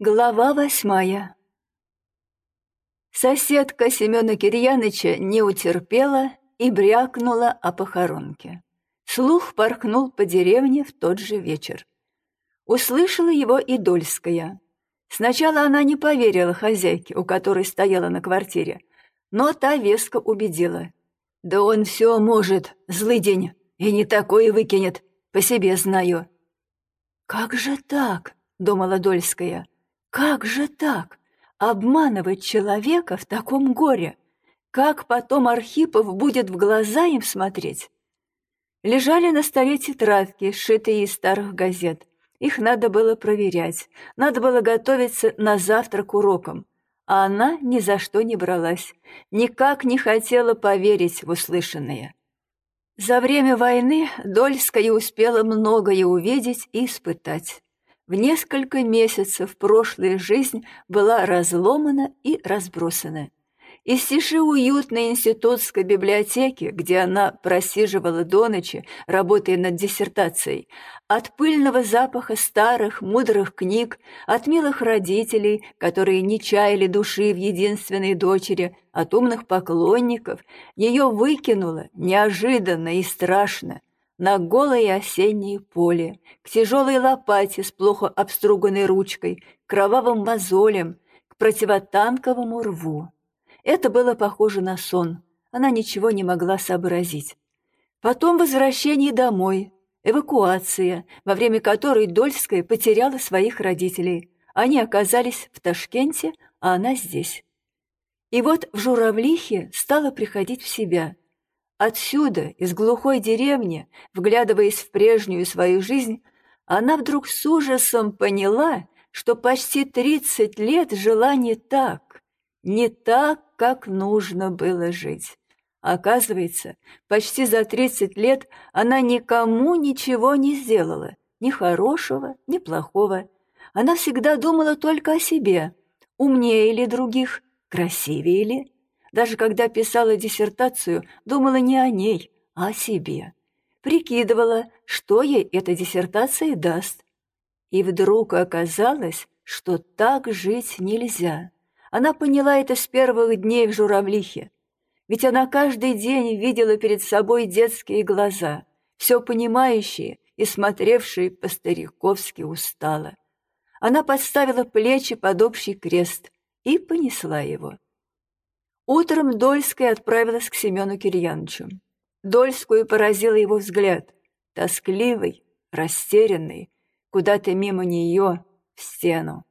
Глава восьмая Соседка Семена Кирьяныча не утерпела и брякнула о похоронке. Слух порхнул по деревне в тот же вечер. Услышала его и Дольская. Сначала она не поверила хозяйке, у которой стояла на квартире, но та веско убедила. «Да он все может, злый день, и не такое выкинет, по себе знаю». «Как же так?» — думала Дольская. «Как же так? Обманывать человека в таком горе? Как потом Архипов будет в глаза им смотреть?» Лежали на столе тетрадки, сшитые из старых газет. Их надо было проверять, надо было готовиться на завтрак урокам. А она ни за что не бралась, никак не хотела поверить в услышанное. За время войны Дольская успела многое увидеть и испытать. В несколько месяцев прошлая жизнь была разломана и разбросана. Из тиши уютной институтской библиотеки, где она просиживала до ночи, работая над диссертацией, от пыльного запаха старых, мудрых книг, от милых родителей, которые не чаяли души в единственной дочери, от умных поклонников, ее выкинуло неожиданно и страшно на голое осеннее поле, к тяжелой лопате с плохо обструганной ручкой, кровавым мозолям, к противотанковому рву. Это было похоже на сон. Она ничего не могла сообразить. Потом возвращение домой, эвакуация, во время которой Дольская потеряла своих родителей. Они оказались в Ташкенте, а она здесь. И вот в Журавлихе стала приходить в себя. Отсюда, из глухой деревни, вглядываясь в прежнюю свою жизнь, она вдруг с ужасом поняла, что почти тридцать лет жила не так, не так, как нужно было жить. Оказывается, почти за 30 лет она никому ничего не сделала, ни хорошего, ни плохого. Она всегда думала только о себе, умнее ли других, красивее ли. Даже когда писала диссертацию, думала не о ней, а о себе. Прикидывала, что ей эта диссертация даст. И вдруг оказалось, что так жить нельзя. Она поняла это с первых дней в журавлихе. Ведь она каждый день видела перед собой детские глаза, все понимающие и смотревшие по-стариковски устало. Она подставила плечи под общий крест и понесла его. Утром Дольская отправилась к Семену Кирьяновичу. Дольскую поразила его взгляд, тоскливый, растерянный, куда-то мимо нее, в стену.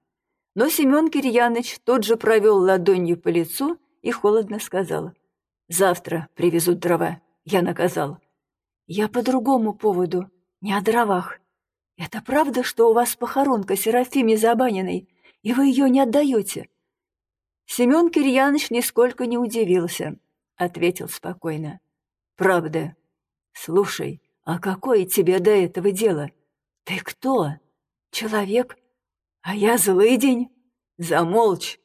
Но Семен Кирьяныч тут же провел ладонью по лицу и холодно сказал. «Завтра привезут дрова. Я наказал». «Я по другому поводу, не о дровах. Это правда, что у вас похоронка Серафиме Забаниной, и вы ее не отдаете?» Семен Кирьяныч нисколько не удивился, ответил спокойно. «Правда. Слушай, а какое тебе до этого дело? Ты кто? Человек а я злый день. Замолчь.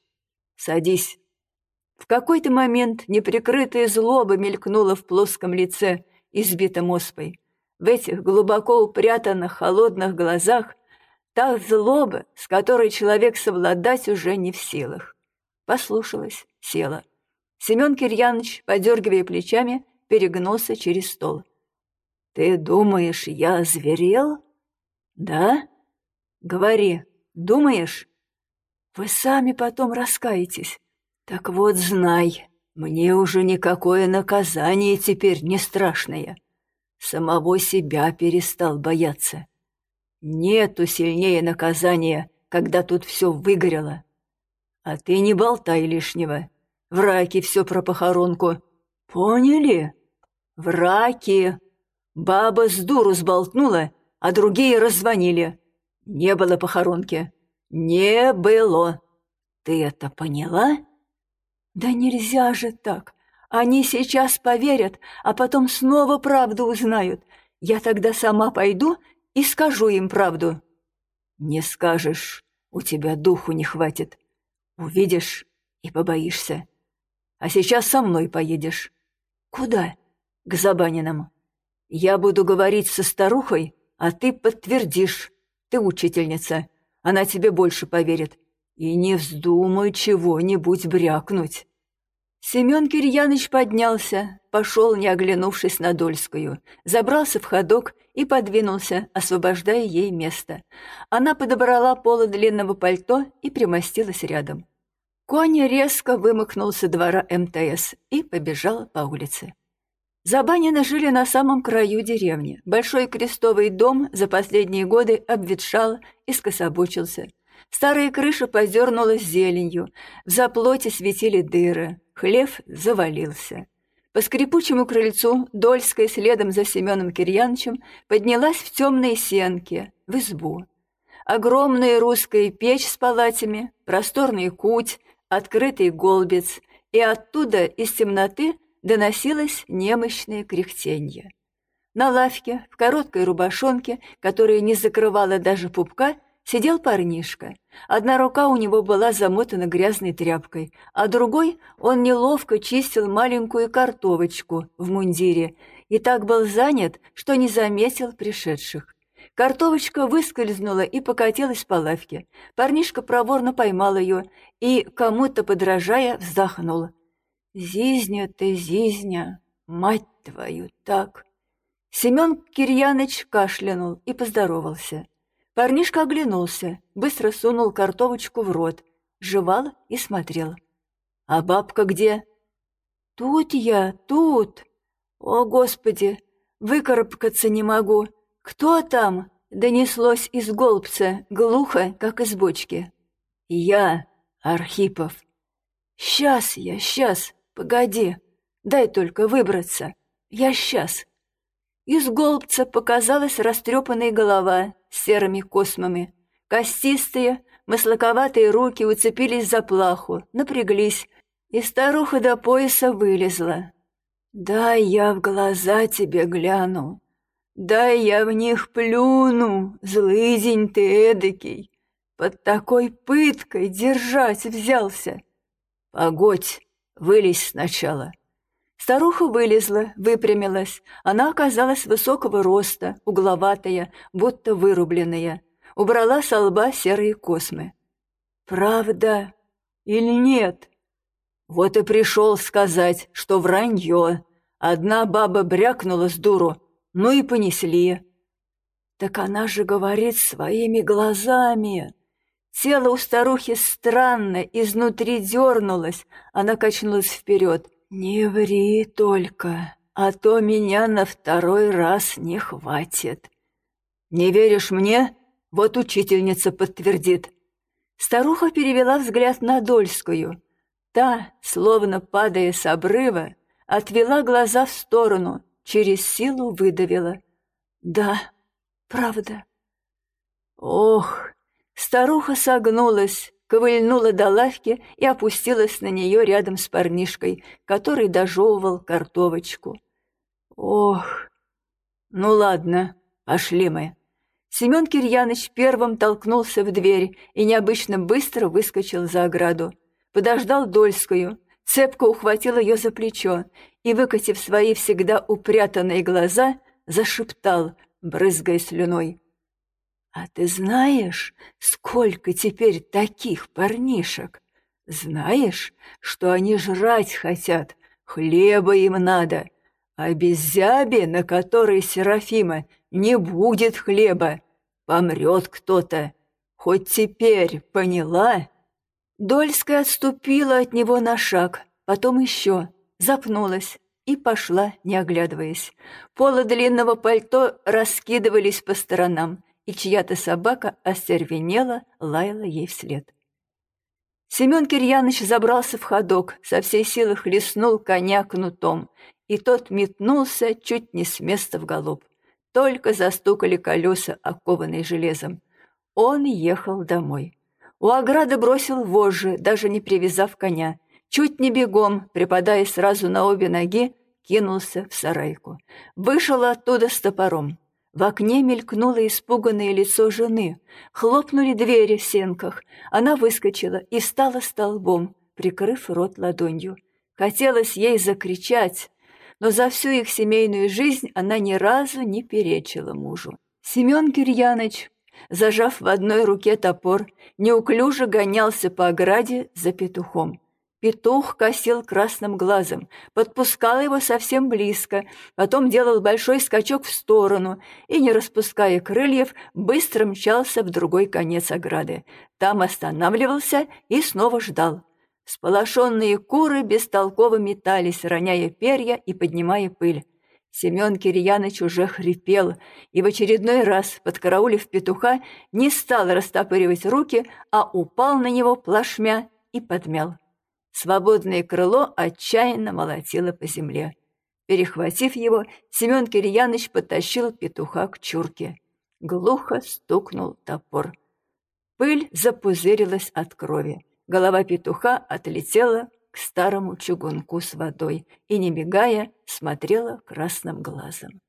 Садись. В какой-то момент неприкрытая злоба мелькнула в плоском лице, избитом оспой. В этих глубоко упрятанных холодных глазах та злоба, с которой человек совладать уже не в силах. Послушалась, села. Семен Кирьяныч, подергивая плечами, перегнулся через стол. «Ты думаешь, я зверел?» «Да? Говори, Думаешь? Вы сами потом раскаетесь. Так вот, знай, мне уже никакое наказание теперь не страшное. Самого себя перестал бояться. Нету сильнее наказания, когда тут все выгорело. А ты не болтай лишнего. Враки все про похоронку. Поняли? Враки. Баба с дуру сболтнула, а другие раззвонили. Не было похоронки. Не было. Ты это поняла? Да нельзя же так. Они сейчас поверят, а потом снова правду узнают. Я тогда сама пойду и скажу им правду. Не скажешь, у тебя духу не хватит. Увидишь и побоишься. А сейчас со мной поедешь. Куда? К Забанинам. Я буду говорить со старухой, а ты подтвердишь. Ты учительница. Она тебе больше поверит. И не вздумай чего-нибудь брякнуть. Семен Кирьяныч поднялся, пошел, не оглянувшись на Дольскую, забрался в ходок и подвинулся, освобождая ей место. Она подобрала поло длинного пальто и примостилась рядом. Конь резко вымыкнул со двора МТС и побежал по улице. Забанины жили на самом краю деревни. Большой крестовый дом за последние годы обветшал и скособочился. Старая крыша подернулась зеленью, в заплоте светили дыры, хлев завалился. По скрипучему крыльцу Дольская следом за Семеном Кирьяновичем поднялась в темные сенки, в избу. Огромная русская печь с палатями, просторный куть, открытый голбец, и оттуда из темноты доносилось немощное кряхтенье. На лавке, в короткой рубашонке, которая не закрывала даже пупка, сидел парнишка. Одна рука у него была замотана грязной тряпкой, а другой он неловко чистил маленькую картовочку в мундире и так был занят, что не заметил пришедших. Картовочка выскользнула и покатилась по лавке. Парнишка проворно поймал ее и, кому-то подражая, вздохнул. «Зизня ты, Зизня, мать твою, так!» Семен Кирьяныч кашлянул и поздоровался. Парнишка оглянулся, быстро сунул картовочку в рот, жевал и смотрел. «А бабка где?» «Тут я, тут! О, Господи, выкарабкаться не могу!» «Кто там?» — донеслось из голбца, глухо, как из бочки. «Я, Архипов». «Сейчас я, сейчас, погоди, дай только выбраться. Я сейчас». Из голбца показалась растрепанная голова с серыми космами. Костистые, маслаковатые руки уцепились за плаху, напряглись, и старуха до пояса вылезла. «Дай я в глаза тебе гляну», Дай я в них плюну, злыдень ты эдакий, Под такой пыткой держать взялся. Погодь, вылезь сначала. Старуха вылезла, выпрямилась. Она оказалась высокого роста, угловатая, будто вырубленная. Убрала со лба серые космы. «Правда или нет?» Вот и пришел сказать, что вранье. Одна баба брякнула с дуру, ну и понесли. Так она же говорит своими глазами. Тело у старухи странно, изнутри дернулось. Она качнулась вперед. «Не ври только, а то меня на второй раз не хватит». «Не веришь мне? Вот учительница подтвердит». Старуха перевела взгляд на Дольскую. Та, словно падая с обрыва, отвела глаза в сторону, через силу выдавила. «Да, правда». Ох, старуха согнулась, ковыльнула до лавки и опустилась на нее рядом с парнишкой, который дожевывал картовочку. Ох, ну ладно, пошли мы. Семен Кирьяныч первым толкнулся в дверь и необычно быстро выскочил за ограду. Подождал Дольскую, цепко ухватил ее за плечо и, выкатив свои всегда упрятанные глаза, зашептал, брызгая слюной. «А ты знаешь, сколько теперь таких парнишек? Знаешь, что они жрать хотят, хлеба им надо, а без зяби, на которой Серафима, не будет хлеба, помрет кто-то. Хоть теперь поняла?» Дольская отступила от него на шаг, потом еще, запнулась и пошла, не оглядываясь. Полы длинного пальто раскидывались по сторонам, и чья-то собака остервенела, лаяла ей вслед. Семен Кирьяныч забрался в ходок, со всей силы хлестнул коня кнутом, и тот метнулся чуть не с места в галоп. Только застукали колеса, окованные железом. Он ехал домой. У ограды бросил вожжи, даже не привязав коня, Чуть не бегом, припадая сразу на обе ноги, кинулся в сарайку. Вышел оттуда с топором. В окне мелькнуло испуганное лицо жены. Хлопнули двери в сенках. Она выскочила и стала столбом, прикрыв рот ладонью. Хотелось ей закричать, но за всю их семейную жизнь она ни разу не перечила мужу. Семен Кирьяныч зажав в одной руке топор, неуклюже гонялся по ограде за петухом. Петух косил красным глазом, подпускал его совсем близко, потом делал большой скачок в сторону и, не распуская крыльев, быстро мчался в другой конец ограды. Там останавливался и снова ждал. Сполошенные куры бестолково метались, роняя перья и поднимая пыль. Семен Кирьяныч уже хрипел и в очередной раз, подкараулив петуха, не стал растопыривать руки, а упал на него плашмя и подмял. Свободное крыло отчаянно молотило по земле. Перехватив его, Семен Кирьяныч потащил петуха к чурке. Глухо стукнул топор. Пыль запузырилась от крови. Голова петуха отлетела к старому чугунку с водой и, не мигая, смотрела красным глазом.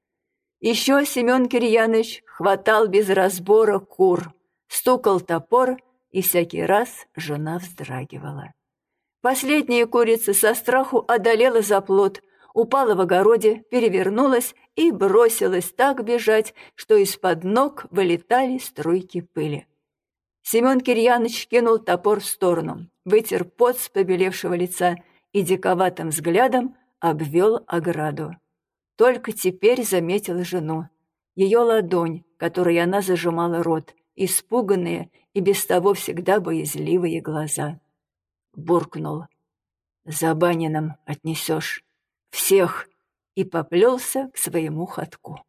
Еще Семен Кирьяныч хватал без разбора кур, стукал топор, и всякий раз жена вздрагивала. Последняя курица со страху одолела заплот, упала в огороде, перевернулась и бросилась так бежать, что из-под ног вылетали струйки пыли. Семен Кирьяныч кинул топор в сторону, вытер пот с побелевшего лица и диковатым взглядом обвел ограду. Только теперь заметил жену. Ее ладонь, которой она зажимала рот, испуганные и без того всегда боязливые глаза. Буркнул. «За Банином отнесешь. Всех!» и поплелся к своему ходку.